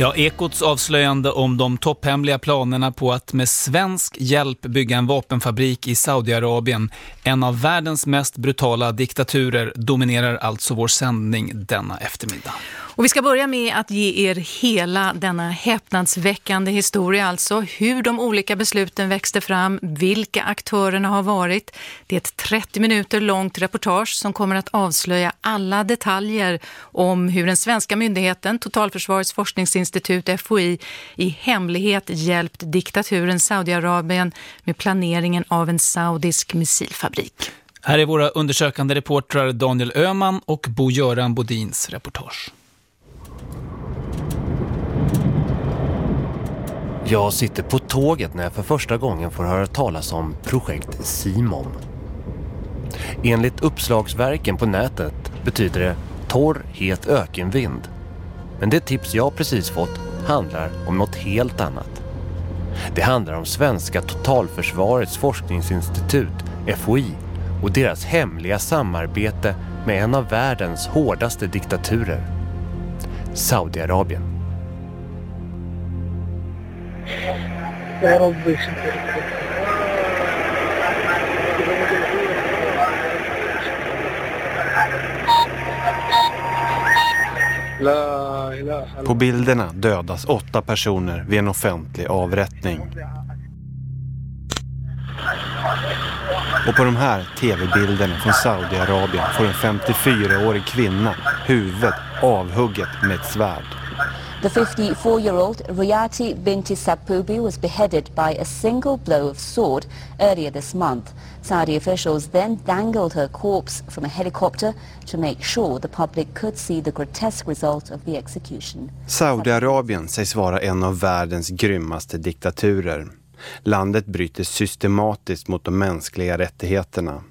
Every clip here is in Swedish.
Ja, Ekots avslöjande om de topphemliga planerna på att med svensk hjälp bygga en vapenfabrik i Saudiarabien, en av världens mest brutala diktaturer, dominerar alltså vår sändning denna eftermiddag. Och vi ska börja med att ge er hela denna häpnadsväckande historia, alltså hur de olika besluten växte fram, vilka aktörerna har varit. Det är ett 30 minuter långt reportage som kommer att avslöja alla detaljer om hur den svenska myndigheten, Totalförsvarets forskningsinstitut FOI, i hemlighet hjälpt diktaturen Saudiarabien med planeringen av en saudisk missilfabrik. Här är våra undersökande reportrar Daniel Öman och Bo-Göran Bodins reportage. Jag sitter på tåget när jag för första gången får höra talas om projekt Simom. Enligt uppslagsverken på nätet betyder det torr, het ökenvind. Men det tips jag precis fått handlar om något helt annat. Det handlar om Svenska Totalförsvarets forskningsinstitut, FOI, och deras hemliga samarbete med en av världens hårdaste diktaturer. Saudiarabien. That'll be På bilderna dödas åtta personer vid en offentlig avrättning. Och på de här tv-bilderna från Saudiarabien får en 54-årig kvinna huvudet avhugget med ett svärd. The 54-year-old Riyati Binti Sapubi was beheaded by a single blow of sword earlier this month. Saudi officials then dangled her corpse from a helicopter to make sure the public could see the grotesque result of the execution. Saudiarabien sägs vara en av världens grymmaste diktaturer. Landet bryter systematiskt mot de mänskliga rättigheterna.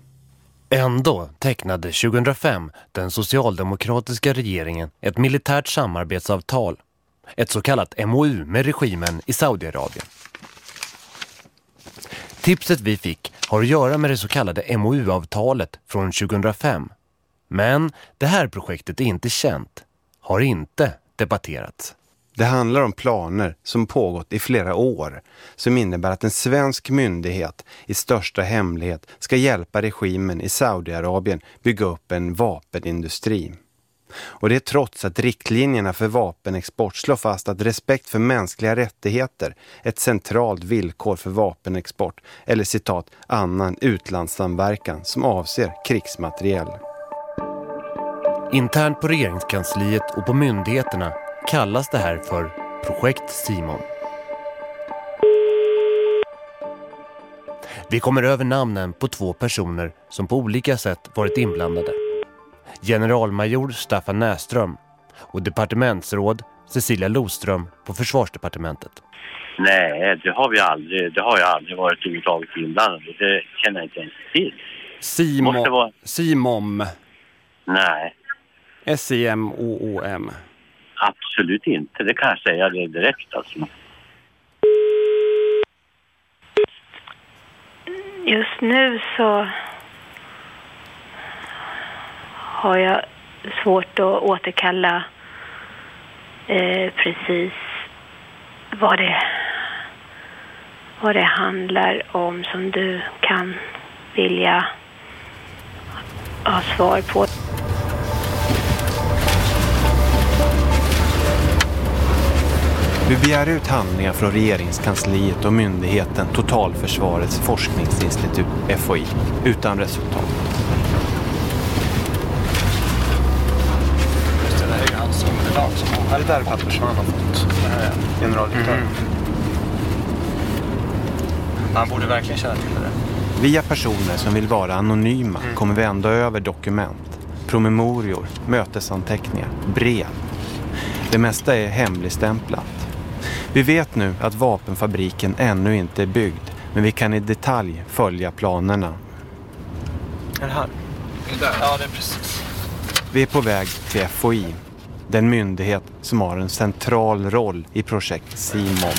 Ändå tecknade 2005 den socialdemokratiska regeringen ett militärt samarbetsavtal, ett så kallat MOU med regimen i Saudiarabien. Tipset vi fick har att göra med det så kallade MOU-avtalet från 2005. Men det här projektet är inte känt, har inte debatterats. Det handlar om planer som pågått i flera år som innebär att en svensk myndighet i största hemlighet ska hjälpa regimen i Saudiarabien bygga upp en vapenindustri. Och det är trots att riktlinjerna för vapenexport slår fast att respekt för mänskliga rättigheter är ett centralt villkor för vapenexport eller citat annan utlandssamverkan som avser krigsmateriel. Internt på regeringskansliet och på myndigheterna kallas det här för Projekt Simon. Vi kommer över namnen på två personer som på olika sätt varit inblandade. Generalmajor Staffan Näström och departementsråd Cecilia Loström på Försvarsdepartementet. Nej, det har vi aldrig. Det har jag aldrig varit överhuvudtaget inblandad i. Det känner jag inte ens till. Måste vara- Simom. Nej, S-I-M-O-O-M. absolut inte. Det kan jag säga det direkt alltså. Just nu så har jag svårt att återkalla eh, precis vad det, vad det handlar om som du kan vilja ha svar på. Vi begär ut handlingar från regeringskansliet och myndigheten Totalförsvarets forskningsinstitut, FOI, utan resultat. Just det, det här är ju underlag som han, är det där papper som han har fått? Är generaldirektören. Han borde verkligen känna till det. Via personer som vill vara anonyma kommer vi ändå över dokument, promemorior, mötesanteckningar, brev. Det mesta är hemligstämplat. Vi vet nu att vapenfabriken ännu inte är byggd, men vi kan i detalj följa planerna. Är det här? Det där? Ja, det är precis. Vi är på väg till FOI, den myndighet som har en central roll i projekt Simon.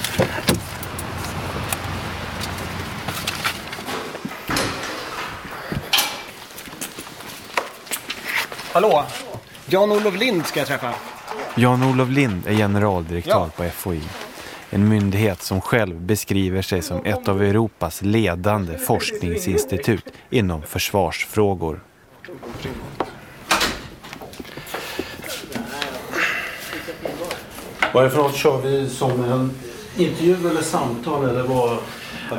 Hallå? Jan-Olof Lind ska jag träffa. Jan-Olof Lind är generaldirektör ja. på FOI. En myndighet som själv beskriver sig som ett av Europas ledande forskningsinstitut inom försvarsfrågor. Vad är det för något? Kör vi som en intervju eller samtal eller vad?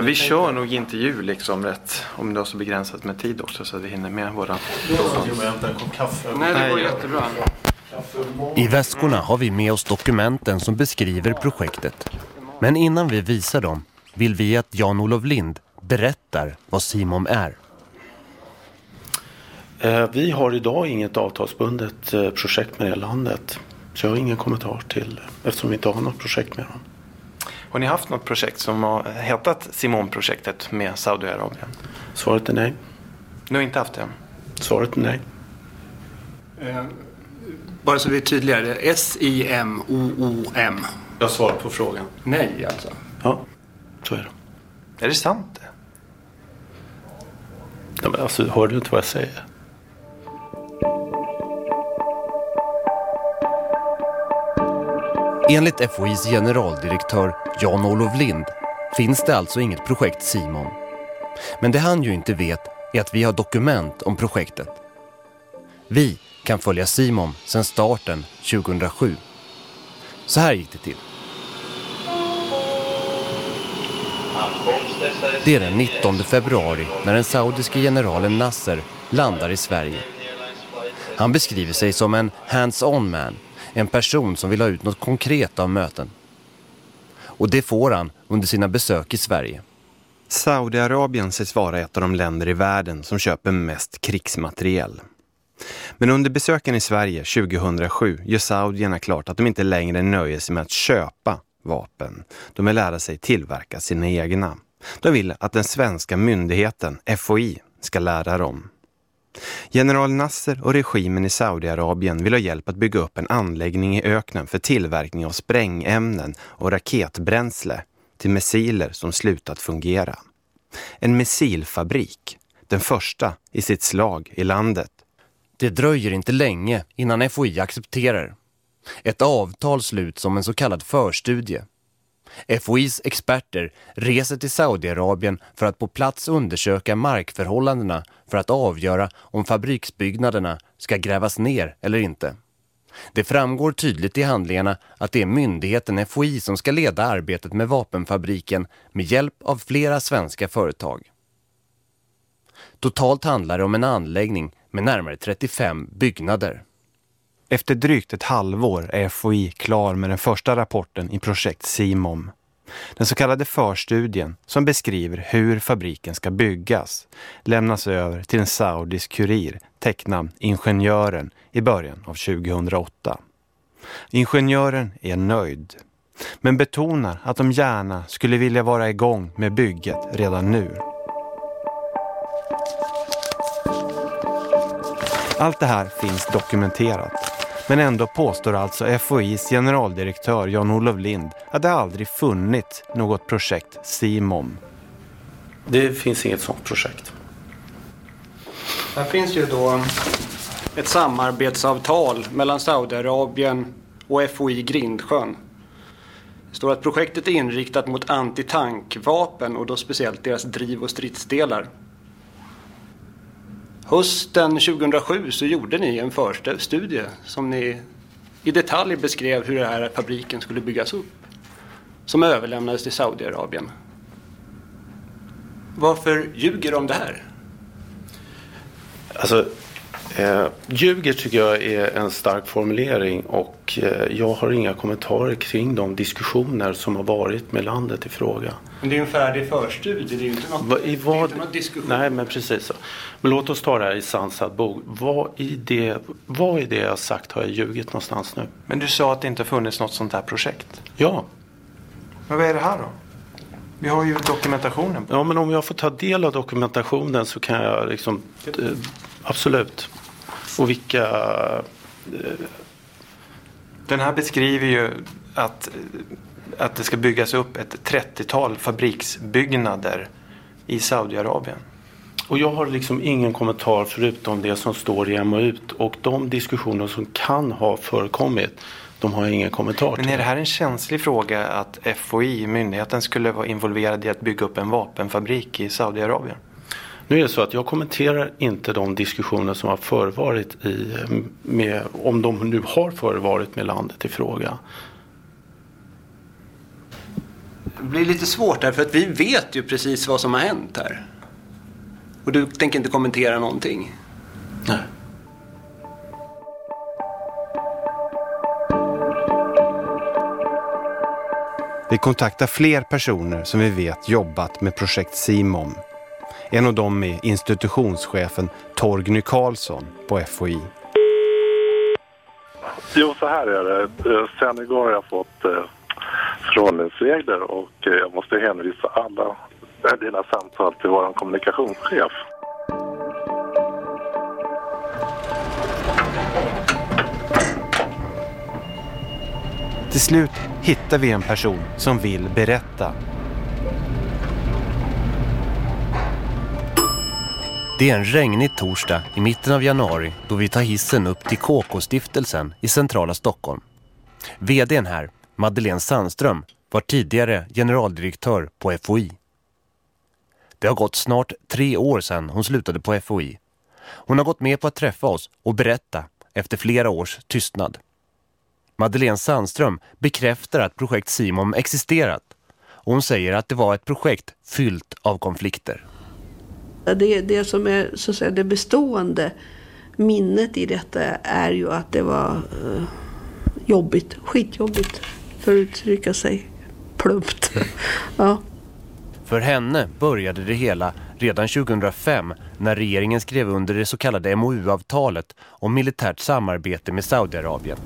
vi kör nog intervju liksom rätt. Om det har så begränsat med tid också så att vi hinner med våra... Nej, det går jättebra. I väskorna har vi med oss dokumenten som beskriver projektet. Men innan vi visar dem vill vi att Jan-Olof Lind berättar vad Simon är. Eh, vi har idag inget avtalsbundet eh, projekt med det landet. Så jag har ingen kommentar till eftersom vi inte har något projekt med dem. Har ni haft något projekt som har hetat Simon-projektet med Saudiarabien? Svaret är nej. Ni har inte haft det? Svaret är nej. Eh, bara så vi är tydligare. S-I-M-O-O-M. Jag svarar på frågan. Nej alltså? Ja, så är det. Är det sant? Ja, men alltså, hör du inte vad jag säger? Enligt FOIs generaldirektör Jan-Olof Lind finns det alltså inget projekt Simon. Men det han ju inte vet är att vi har dokument om projektet. Vi kan följa Simon sedan starten 2007. Så här gick det till. Det är den 19 februari när den saudiske generalen Nasser landar i Sverige. Han beskriver sig som en hands-on man en person som vill ha ut något konkret av möten. Och det får han under sina besök i Sverige. Saudiarabien sägs vara ett av de länder i världen som köper mest krigsmateriel. Men under besöken i Sverige 2007 gör saudierna klart att de inte längre nöjer sig med att köpa vapen. De vill lära sig tillverka sina egna. De vill att den svenska myndigheten, FOI, ska lära dem. General Nasser och regimen i Saudiarabien vill ha hjälp att bygga upp en anläggning i öknen för tillverkning av sprängämnen och raketbränsle till missiler som slutat fungera. En missilfabrik, den första i sitt slag i landet. Det dröjer inte länge innan FOI accepterar. Ett avtal sluts som en så kallad förstudie FOIs experter reser till Saudiarabien för att på plats undersöka markförhållandena för att avgöra om fabriksbyggnaderna ska grävas ner eller inte. Det framgår tydligt i handlingarna att det är myndigheten FOI som ska leda arbetet med vapenfabriken med hjälp av flera svenska företag. Totalt handlar det om en anläggning med närmare 35 byggnader. Efter drygt ett halvår är FOI klar med den första rapporten i projekt Simom. Den så kallade förstudien som beskriver hur fabriken ska byggas lämnas över till en saudisk kurir tecknad Ingenjören i början av 2008. Ingenjören är nöjd men betonar att de gärna skulle vilja vara igång med bygget redan nu. Allt det här finns dokumenterat men ändå påstår alltså FOIs generaldirektör Jan-Olof Lind att det aldrig funnits något projekt Simom. Det finns inget sådant projekt. Här finns ju då ett samarbetsavtal mellan Saudiarabien och FOI Grindsjön. Det står att projektet är inriktat mot antitankvapen och då speciellt deras driv och stridsdelar. Hösten 2007 så gjorde ni en förstudie som ni i detalj beskrev hur den här fabriken skulle byggas upp. Som överlämnades till Saudiarabien. Varför ljuger de om det här? Alltså, Eh, ljuger tycker jag är en stark formulering och eh, jag har inga kommentarer kring de diskussioner som har varit med landet i fråga. Men det är ju en färdig förstudie, det är ju inte något, Va, i vad, inte något diskussion. Nej, men precis så. Men låt oss ta det här i sansad bok. Vad i, det, vad i det jag har sagt har jag ljugit någonstans nu? Men du sa att det inte funnits något sånt här projekt. Ja. Men vad är det här då? Vi har ju dokumentationen. Ja, men om jag får ta del av dokumentationen så kan jag liksom... Eh, absolut. Och vilka... Den här beskriver ju att, att det ska byggas upp ett 30-tal fabriksbyggnader i Saudiarabien. Och jag har liksom ingen kommentar förutom det som står i MOU och de diskussioner som kan ha förekommit de har jag ingen kommentar till. Men är det här en känslig fråga att FOI, myndigheten, skulle vara involverad i att bygga upp en vapenfabrik i Saudiarabien? Nu är det så att jag kommenterar inte de diskussioner som har förevarit i, med, om de nu har förevarit med landet i fråga. Det blir lite svårt här för att vi vet ju precis vad som har hänt här. Och du tänker inte kommentera någonting? Nej. Vi kontaktar fler personer som vi vet jobbat med projekt Simom. En av dem är institutionschefen Torgny Karlsson på FOI. Jo, så här är det. Eh, sen igår har jag fått eh, förhållningsregler och eh, jag måste hänvisa alla dina samtal till vår kommunikationschef. Till slut hittar vi en person som vill berätta. Det är en regnig torsdag i mitten av januari då vi tar hissen upp till KK-stiftelsen i centrala Stockholm. VDn här, Madeleine Sandström, var tidigare generaldirektör på FOI. Det har gått snart tre år sedan hon slutade på FOI. Hon har gått med på att träffa oss och berätta efter flera års tystnad. Madeleine Sandström bekräftar att projekt Simon existerat. Och hon säger att det var ett projekt fyllt av konflikter. Det, det som är så att säga, det bestående minnet i detta är ju att det var uh, jobbigt, skitjobbigt för att uttrycka sig plumpt. ja. För henne började det hela redan 2005 när regeringen skrev under det så kallade MOU-avtalet om militärt samarbete med Saudiarabien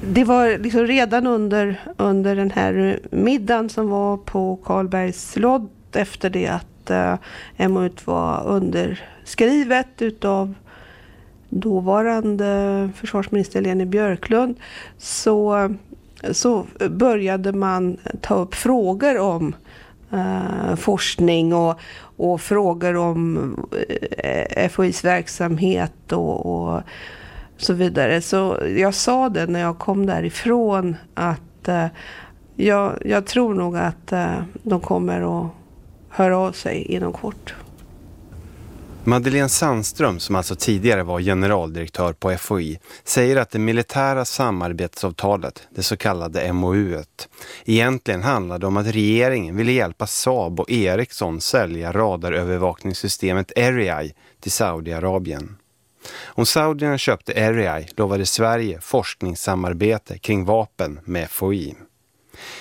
det var liksom redan under, under den här middagen som var på Karlbergs lott efter det att eh, MOU var underskrivet utav dåvarande försvarsminister Leni Björklund så, så började man ta upp frågor om eh, forskning och, och frågor om eh, FOIs verksamhet och, och så vidare. Så jag sa det när jag kom därifrån att eh, jag, jag, tror nog att eh, de kommer att höra av sig inom kort. Madeleine Sandström, som alltså tidigare var generaldirektör på FOI, säger att det militära samarbetsavtalet, det så kallade MOU, egentligen handlade om att regeringen ville hjälpa Saab och Ericsson sälja radarövervakningssystemet Erieye till Saudiarabien. Om saudierna köpte Erieye lovade Sverige forskningssamarbete kring vapen med FOI.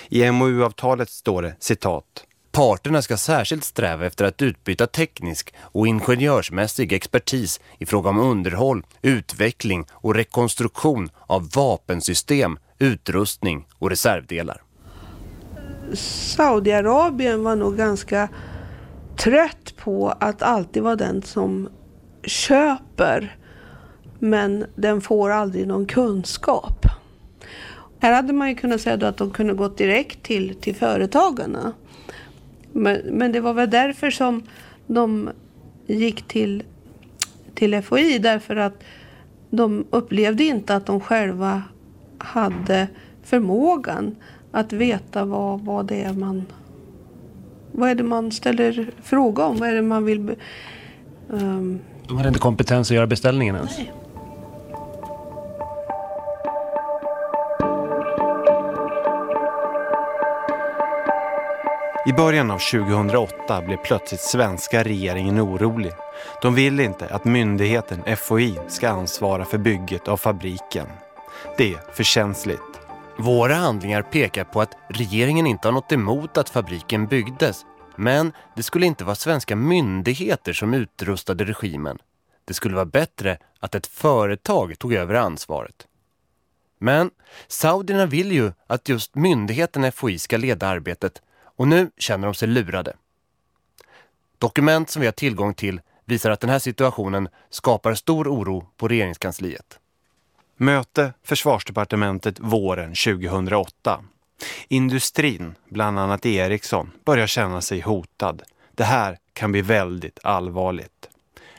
I MOU-avtalet står det, citat, Parterna ska särskilt sträva efter att utbyta teknisk och ingenjörsmässig expertis i fråga om underhåll, utveckling och rekonstruktion av vapensystem, utrustning och reservdelar. Saudiarabien var nog ganska trött på att alltid vara den som köper men den får aldrig någon kunskap. Här hade man ju kunnat säga att de kunde gått direkt till, till företagarna. Men, men det var väl därför som de gick till, till FOI därför att de upplevde inte att de själva hade förmågan att veta vad, vad det är man vad är det man ställer fråga om? Vad är det man vill um, de hade inte kompetens att göra beställningen ens? Nej. I början av 2008 blev plötsligt svenska regeringen orolig. De vill inte att myndigheten FOI ska ansvara för bygget av fabriken. Det är för känsligt. Våra handlingar pekar på att regeringen inte har något emot att fabriken byggdes men det skulle inte vara svenska myndigheter som utrustade regimen. Det skulle vara bättre att ett företag tog över ansvaret. Men saudierna vill ju att just myndigheten FOI ska leda arbetet och nu känner de sig lurade. Dokument som vi har tillgång till visar att den här situationen skapar stor oro på regeringskansliet. Möte Försvarsdepartementet våren 2008. Industrin, bland annat Ericsson, börjar känna sig hotad. Det här kan bli väldigt allvarligt.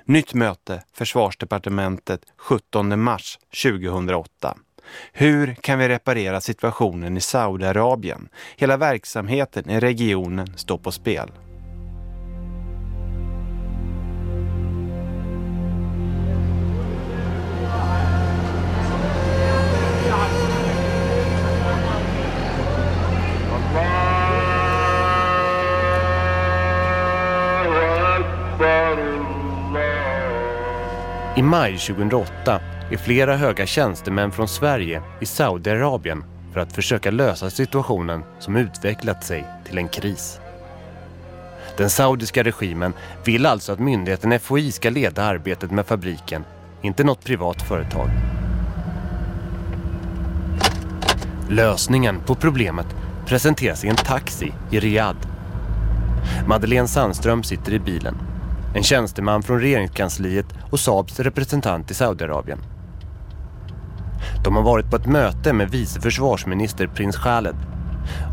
Nytt möte Försvarsdepartementet 17 mars 2008. Hur kan vi reparera situationen i Saudiarabien? Hela verksamheten i regionen står på spel. I maj 2008 är flera höga tjänstemän från Sverige i Saudiarabien för att försöka lösa situationen som utvecklat sig till en kris. Den saudiska regimen vill alltså att myndigheten FOI ska leda arbetet med fabriken, inte något privat företag. Lösningen på problemet presenteras i en taxi i Riyadh. Madeleine Sandström sitter i bilen en tjänsteman från regeringskansliet och Saabs representant i Saudiarabien. De har varit på ett möte med vice försvarsminister prins Khaled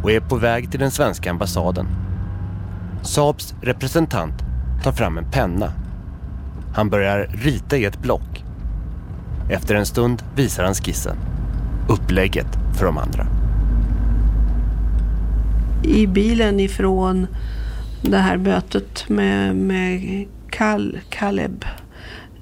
och är på väg till den svenska ambassaden. Saabs representant tar fram en penna. Han börjar rita i ett block. Efter en stund visar han skissen. Upplägget för de andra. I bilen ifrån det här mötet med, med Kal, Kaleb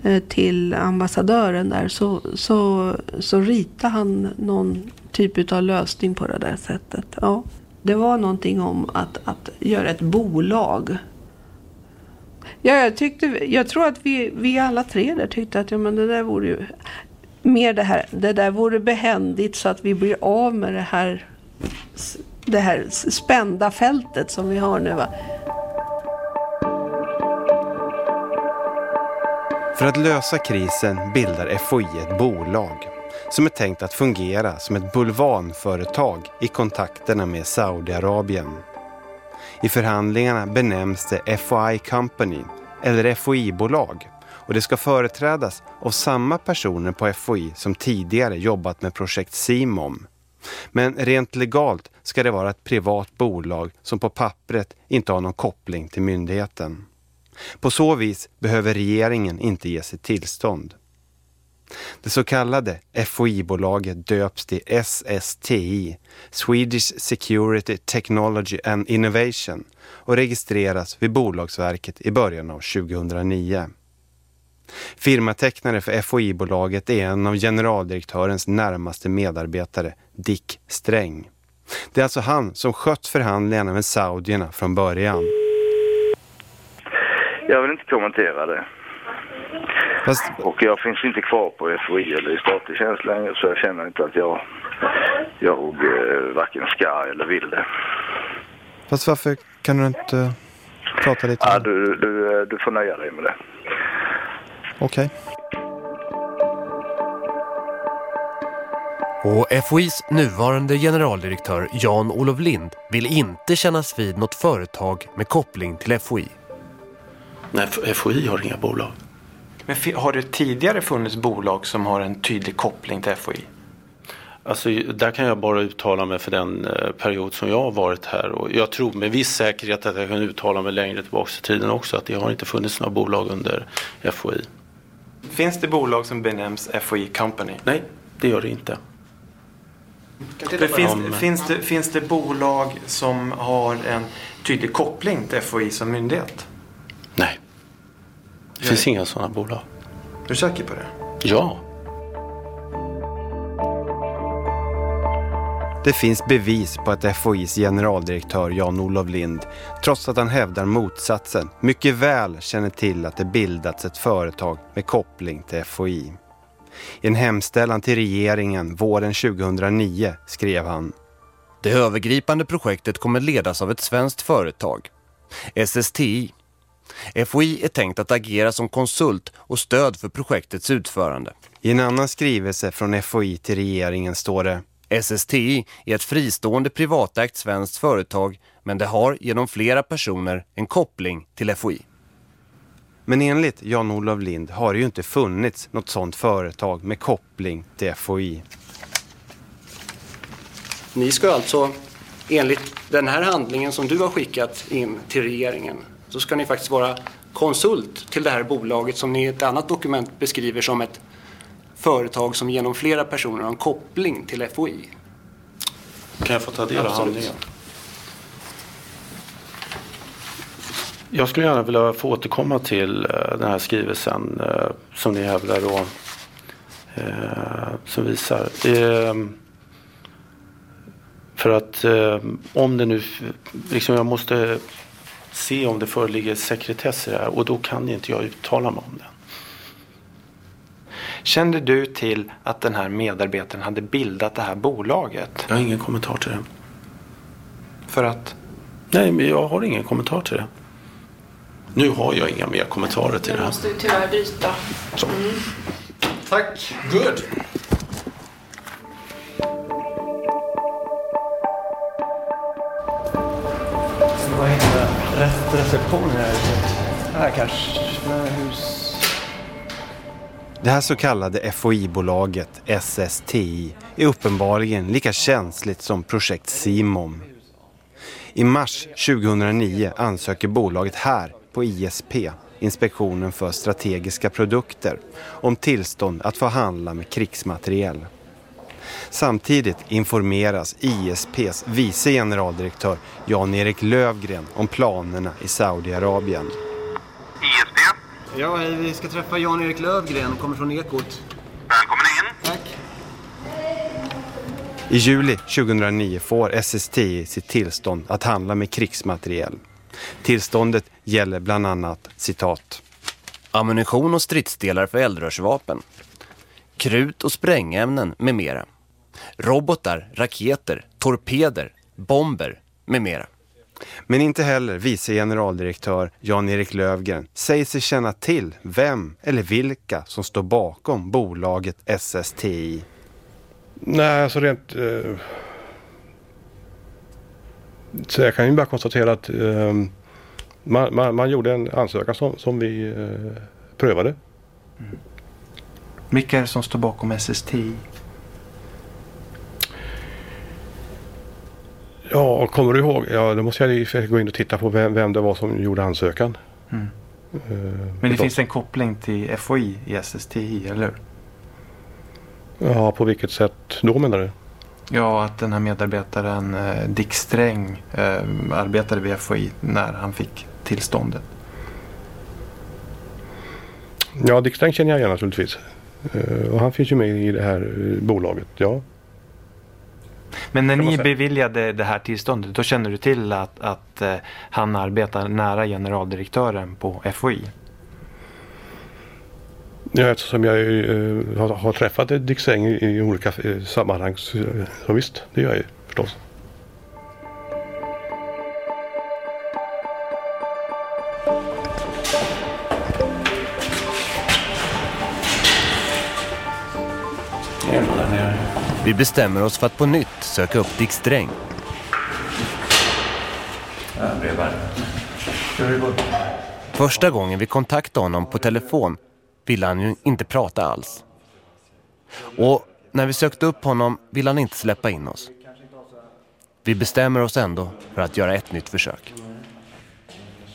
eh, till ambassadören där så, så, så ritade han någon typ av lösning på det där sättet. Ja. Det var någonting om att, att göra ett bolag. Ja, jag, tyckte, jag tror att vi, vi alla tre där tyckte att ja, men det där vore ju mer det här. Det där vore behändigt så att vi blir av med det här, det här spända fältet som vi har nu. Va? För att lösa krisen bildar FOI ett bolag som är tänkt att fungera som ett bulvanföretag i kontakterna med Saudiarabien. I förhandlingarna benämns det FOI Company eller FOI-bolag och det ska företrädas av samma personer på FOI som tidigare jobbat med projekt Simom. Men rent legalt ska det vara ett privat bolag som på pappret inte har någon koppling till myndigheten. På så vis behöver regeringen inte ge sitt tillstånd. Det så kallade FOI-bolaget döps till SSTI, Swedish Security Technology and Innovation och registreras vid Bolagsverket i början av 2009. Firmatecknare för FOI-bolaget är en av generaldirektörens närmaste medarbetare, Dick Sträng. Det är alltså han som skött förhandlingarna med saudierna från början. Jag vill inte kommentera det. Fast... Och jag finns inte kvar på FOI eller i statlig tjänst längre så jag känner inte att jag, jag eh, varken ska eller vill det. Fast varför kan du inte prata lite? Ja, du, du, du får nöja dig med det. Okej. Okay. Och FOIs nuvarande generaldirektör Jan-Olof Lind vill inte kännas vid något företag med koppling till FOI. Nej, FOI har inga bolag. Men har det tidigare funnits bolag som har en tydlig koppling till FOI? Alltså, där kan jag bara uttala mig för den eh, period som jag har varit här. Och jag tror med viss säkerhet att jag kan uttala mig längre tillbaka i tiden också. Att det har inte funnits några bolag under FOI. Finns det bolag som benämns FOI Company? Nej, det gör det inte. Det finns, finns, det, finns det bolag som har en tydlig koppling till FOI som myndighet? Det finns inga sådana bolag. Är du säker på det? Ja. Det finns bevis på att FOIs generaldirektör Jan-Olof Lind, trots att han hävdar motsatsen, mycket väl känner till att det bildats ett företag med koppling till FOI. I en hemställan till regeringen våren 2009 skrev han Det övergripande projektet kommer ledas av ett svenskt företag, SSTI, FOI är tänkt att agera som konsult och stöd för projektets utförande. I en annan skrivelse från FOI till regeringen står det SSTI är ett fristående privatägt svenskt företag men det har genom flera personer en koppling till FOI. Men enligt Jan-Olof Lind har det ju inte funnits något sådant företag med koppling till FOI. Ni ska alltså, enligt den här handlingen som du har skickat in till regeringen, så ska ni faktiskt vara konsult till det här bolaget som ni i ett annat dokument beskriver som ett företag som genom flera personer har en koppling till FOI. Kan jag få ta del av handlingen? Jag skulle gärna vilja få återkomma till uh, den här skrivelsen uh, som ni hävdar då, uh, som visar. För att om det nu, liksom jag måste se om det föreligger sekretess i det här och då kan inte jag uttala mig om det. Kände du till att den här medarbetaren hade bildat det här bolaget? Jag har ingen kommentar till det. För att? Nej, men jag har ingen kommentar till det. Nu har jag inga mer kommentarer till det här. Jag måste tyvärr bryta. Mm. Tack. Good. Det? Här. Här kanske. Hus. Det här så kallade FOI-bolaget SSTI är uppenbarligen lika känsligt som projekt Simom. I mars 2009 ansöker bolaget här på ISP, Inspektionen för strategiska produkter, om tillstånd att få handla med krigsmateriel. Samtidigt informeras ISPs vice generaldirektör Jan-Erik Lövgren om planerna i Saudiarabien. ISP? Ja, hej, vi ska träffa Jan-Erik Lövgren, kommer från Ekot. Välkommen in. Tack. I juli 2009 får SSTI sitt tillstånd att handla med krigsmateriel. Tillståndet gäller bland annat, citat, ammunition och stridsdelar för eldrörsvapen, krut och sprängämnen med mera, robotar, raketer, torpeder, bomber med mera. Men inte heller vice generaldirektör Jan-Erik Lövgren säger sig känna till vem eller vilka som står bakom bolaget SSTI. Nej, alltså rent... Eh, så jag kan ju bara konstatera att eh, man, man, man, gjorde en ansökan som, som vi eh, prövade. Mm. Vilka är det som står bakom SSTI? Ja, kommer du ihåg? Ja, då måste jag gå in och titta på vem, vem det var som gjorde ansökan. Mm. Uh, Men det finns en koppling till FOI i SSTI, eller hur? Ja, på vilket sätt då menar du? Ja, att den här medarbetaren eh, Dick Sträng eh, arbetade vid FOI när han fick tillståndet. Ja, Dick Sträng känner jag igen naturligtvis. Eh, och han finns ju med i det här eh, bolaget, ja. Men när ni beviljade det här tillståndet, då kände du till att, att eh, han arbetar nära generaldirektören på FOI? Ja, eftersom jag har, har, träffat Dick Säng i, olika sammanhang så, så visst, det gör jag ju förstås. Vi bestämmer oss för att på nytt söka upp Dick Sträng. Första gången vi kontaktade honom på telefon ville han ju inte prata alls. Och när vi sökte upp honom ville han inte släppa in oss. Vi bestämmer oss ändå för att göra ett nytt försök.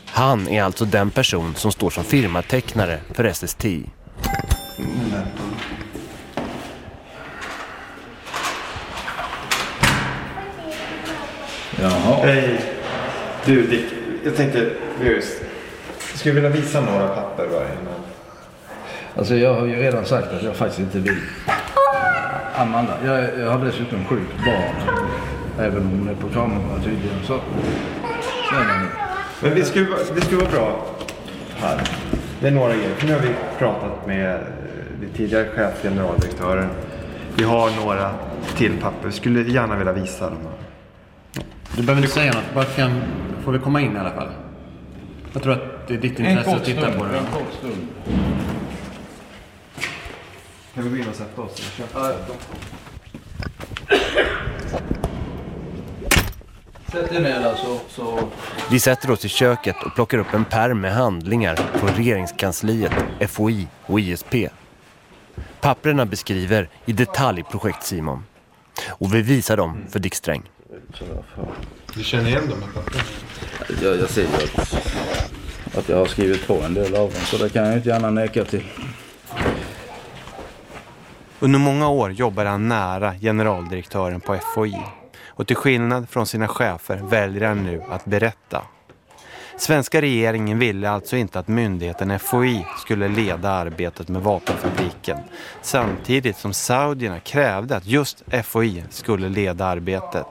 Han är alltså den person som står som firmatecknare för SSTI. Jaha. Hej. Du Dick, jag tänkte, jag skulle vilja visa några papper bara innan. Alltså jag har ju redan sagt att jag faktiskt inte vill. Amanda, jag, jag har dessutom sjukt barn. Även om hon är på kameran tydligen så. Nej, Men det skulle, det skulle vara bra här. Det är några grejer. Nu har vi pratat med eh, den tidigare chefgeneraldirektören. Vi har några till papper. Skulle gärna vilja visa dem. Du behöver inte säga något. Bara kan, får vi komma in i alla fall? Jag tror att det är ditt intresse att titta stund, på det. En kort stund. Kan vi gå in och sätta oss? Sätt dig ner där så, så... Vi sätter oss i köket och plockar upp en pärm med handlingar från regeringskansliet, FOI och ISP. Papperna beskriver i detalj projekt Simon. Och vi visar dem för Dick Sträng. Du känner igen de här papperna? Jag, jag ser ju att, att jag har skrivit på en del av dem så det kan jag inte gärna neka till. Under många år jobbade han nära generaldirektören på FOI och till skillnad från sina chefer väljer han nu att berätta. Svenska regeringen ville alltså inte att myndigheten FOI skulle leda arbetet med vapenfabriken samtidigt som saudierna krävde att just FOI skulle leda arbetet.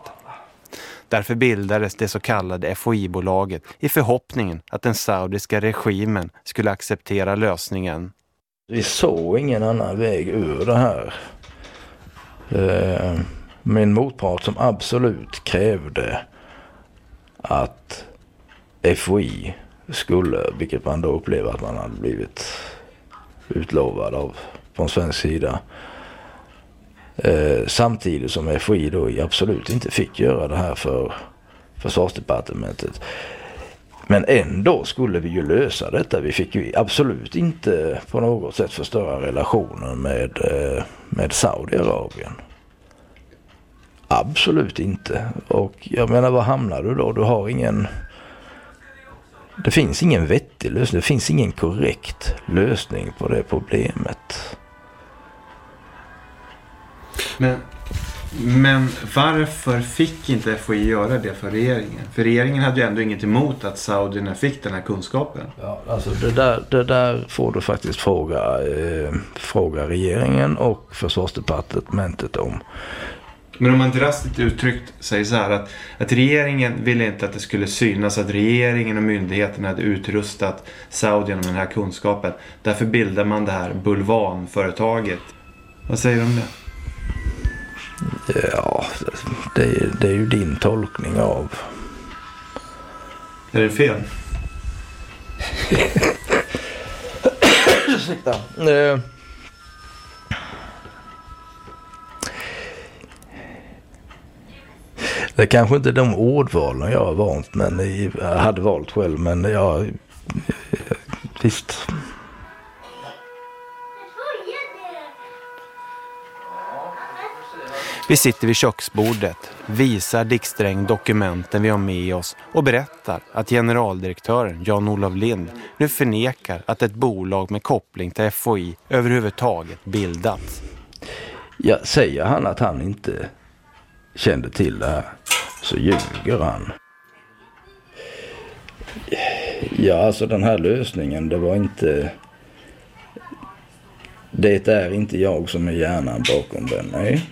Därför bildades det så kallade FOI-bolaget i förhoppningen att den saudiska regimen skulle acceptera lösningen. Vi såg ingen annan väg ur det här. Eh, min motpart som absolut krävde att FOI skulle, vilket man då upplevde att man hade blivit utlovad av från svensk sida. Eh, samtidigt som FOI då absolut inte fick göra det här för försvarsdepartementet. Men ändå skulle vi ju lösa detta. Vi fick ju absolut inte på något sätt förstöra relationen med, eh, med Saudiarabien. Absolut inte. Och jag menar var hamnar du då? Du har ingen... Det finns ingen vettig lösning. Det finns ingen korrekt lösning på det problemet. Men, men varför fick inte FOI göra det för regeringen? För regeringen hade ju ändå inget emot att saudierna fick den här kunskapen. Ja, alltså det där, det där får du faktiskt fråga, eh, fråga regeringen och försvarsdepartementet om. Men om man drastiskt uttryckt säger så här att, att regeringen ville inte att det skulle synas att regeringen och myndigheterna hade utrustat Saudien med den här kunskapen. Därför bildar man det här bulvanföretaget. Vad säger du om det? Ja, det, är, det är ju din tolkning av... Är det fel? Ursäkta. Eh. Det är kanske inte de ordvalen jag har valt, men jag hade valt själv. Men jag, visst. Vi sitter vid köksbordet, visar Dick Sträng dokumenten vi har med oss och berättar att generaldirektören Jan-Olof Lind nu förnekar att ett bolag med koppling till FOI överhuvudtaget bildats. Ja, säger han att han inte kände till det här så ljuger han. Ja, alltså den här lösningen, det var inte... Det är inte jag som är hjärnan bakom den, nej.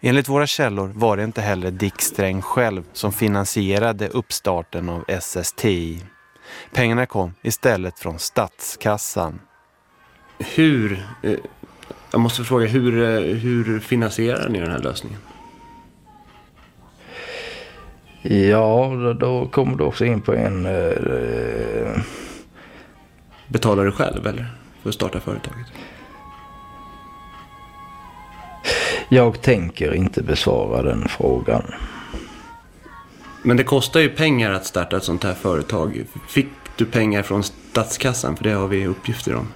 Enligt våra källor var det inte heller Dick Sträng själv som finansierade uppstarten av SSTI. Pengarna kom istället från statskassan. Hur, eh, jag måste fråga, hur, eh, hur finansierar ni den här lösningen? Ja, då kommer du också in på en... Eh, Betalar du själv eller? För att starta företaget? Jag tänker inte besvara den frågan. Men det kostar ju pengar att starta ett sånt här företag. Fick du pengar från statskassan? För det har vi uppgifter om.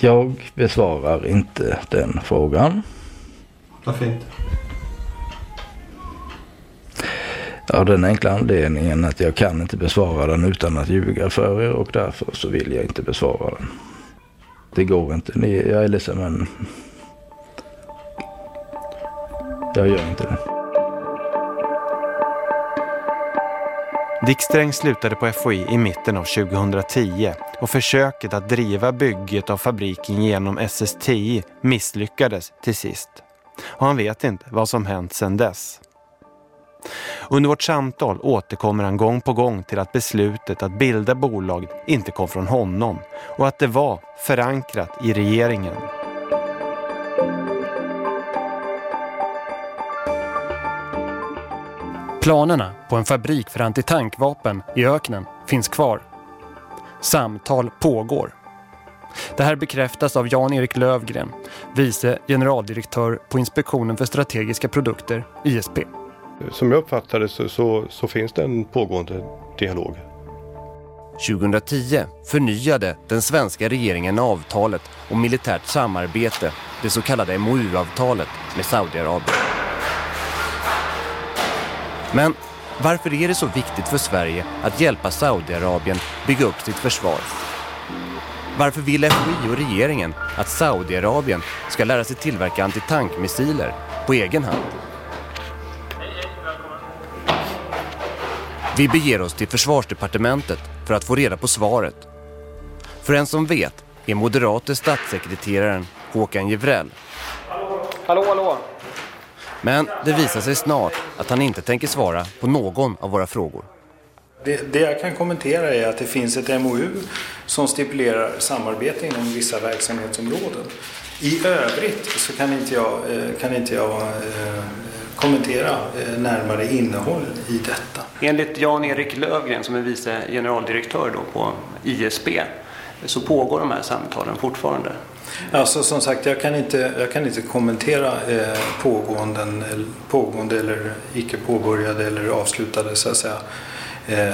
Jag besvarar inte den frågan. Varför inte? Av den enkla anledningen att jag kan inte besvara den utan att ljuga för er och därför så vill jag inte besvara den. Det går inte. Jag är ledsen men jag gör inte det. Dick Sträng slutade på FOI i mitten av 2010 och försöket att driva bygget av fabriken genom SSTI misslyckades till sist. Och han vet inte vad som hänt sedan dess. Under vårt samtal återkommer han gång på gång till att beslutet att bilda bolag inte kom från honom och att det var förankrat i regeringen. Planerna på en fabrik för antitankvapen i öknen finns kvar. Samtal pågår. Det här bekräftas av Jan-Erik Lövgren, vice generaldirektör på Inspektionen för strategiska produkter, ISP. Som jag uppfattar det så, så, så finns det en pågående dialog. 2010 förnyade den svenska regeringen avtalet om militärt samarbete, det så kallade MOU-avtalet med Saudiarabien. Men varför är det så viktigt för Sverige att hjälpa Saudiarabien bygga upp sitt försvar? Varför vill FOI och regeringen att Saudiarabien ska lära sig tillverka antitankmissiler på egen hand? Vi beger oss till försvarsdepartementet för att få reda på svaret. För en som vet är moderate statssekreteraren Håkan Gevrell. Hallå, hallå. Men det visar sig snart att han inte tänker svara på någon av våra frågor. Det, det, jag kan kommentera är att det finns ett MOU som stipulerar samarbete inom vissa verksamhetsområden. I övrigt så kan inte jag, eh, kan inte jag eh, kommentera eh, närmare innehåll i detta. Enligt Jan-Erik Lövgren som är vice generaldirektör då på ISP så pågår de här samtalen fortfarande. Alltså som sagt, jag kan inte, jag kan inte kommentera eh, pågående, pågående eller icke påbörjade eller avslutade så att säga, eh,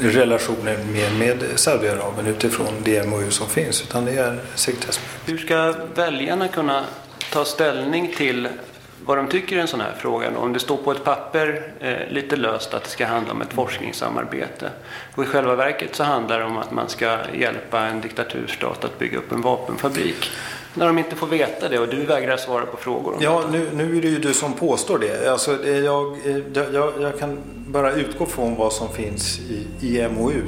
relationer med, med Saudiarabien utifrån det MOU som finns utan det är sekretessbelagt. Hur ska väljarna kunna ta ställning till vad de tycker i en sån här fråga. Om det står på ett papper eh, lite löst att det ska handla om ett forskningssamarbete. Och i själva verket så handlar det om att man ska hjälpa en diktaturstat att bygga upp en vapenfabrik. När de inte får veta det och du vägrar svara på frågor. Ja, nu, nu är det ju du som påstår det. Alltså, jag, jag, jag kan bara utgå från vad som finns i, i MOU.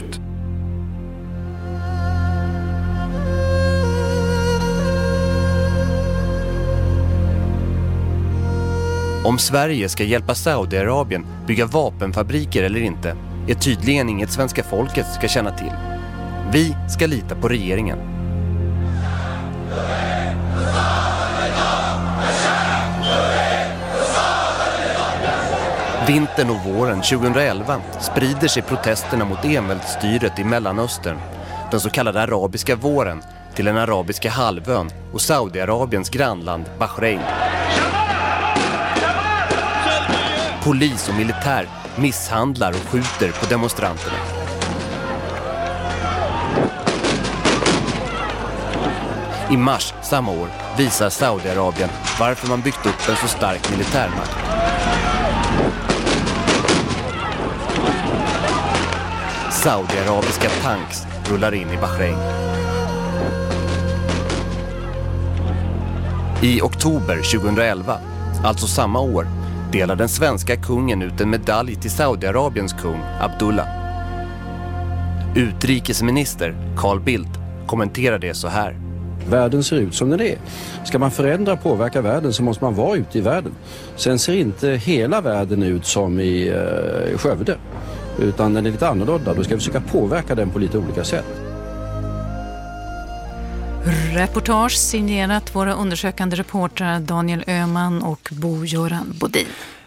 Om Sverige ska hjälpa Saudiarabien bygga vapenfabriker eller inte är tydligen inget svenska folket ska känna till. Vi ska lita på regeringen. Vintern och våren 2011 sprider sig protesterna mot enväldsstyret i Mellanöstern, den så kallade arabiska våren, till den arabiska halvön och Saudiarabiens grannland Bahrain. Polis och militär misshandlar och skjuter på demonstranterna. I mars samma år visar Saudiarabien varför man byggt upp en så stark militärmakt. Saudiarabiska tanks rullar in i Bahrain. I oktober 2011, alltså samma år, delar den svenska kungen ut en medalj till Saudiarabiens kung Abdullah. Utrikesminister Carl Bildt kommenterar det så här. Världen ser ut som den är. Ska man förändra och påverka världen så måste man vara ute i världen. Sen ser inte hela världen ut som i eh, Skövde. Utan den är lite annorlunda. Då ska vi försöka påverka den på lite olika sätt. Reportage signerat våra undersökande reportrar Daniel Öman och Bo-Göran Bodin.